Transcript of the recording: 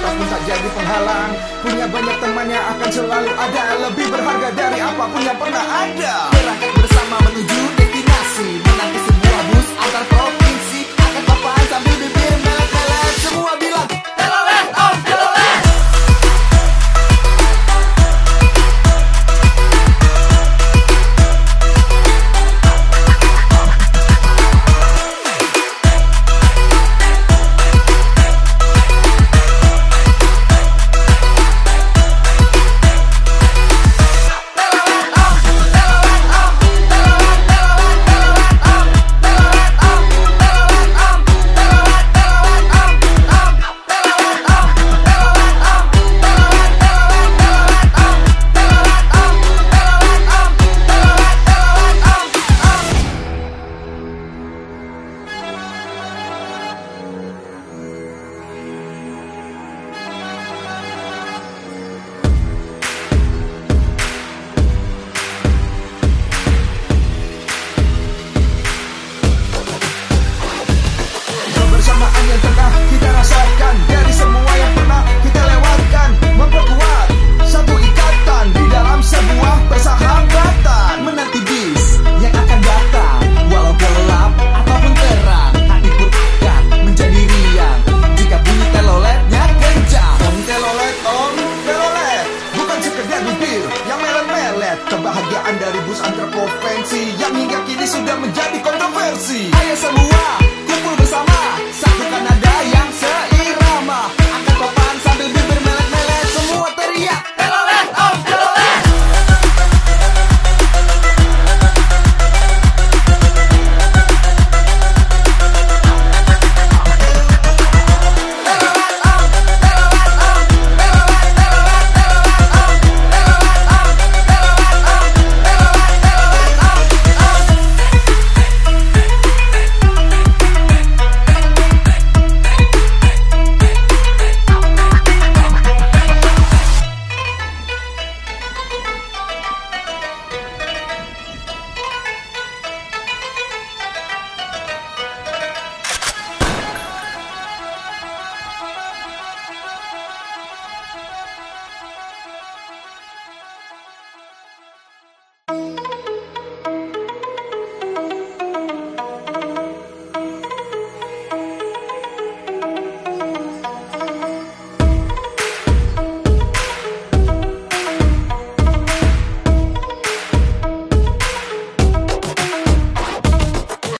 kuat pun tak jadi penghalang. Punya banyak temannya akan selalu ada. Lebih berharga dari apa pun yang pernah ada. internet Kebahagiaan dari bus antar provinsi Yang hingga kini sudah menjadi kontroversi. Ayo semua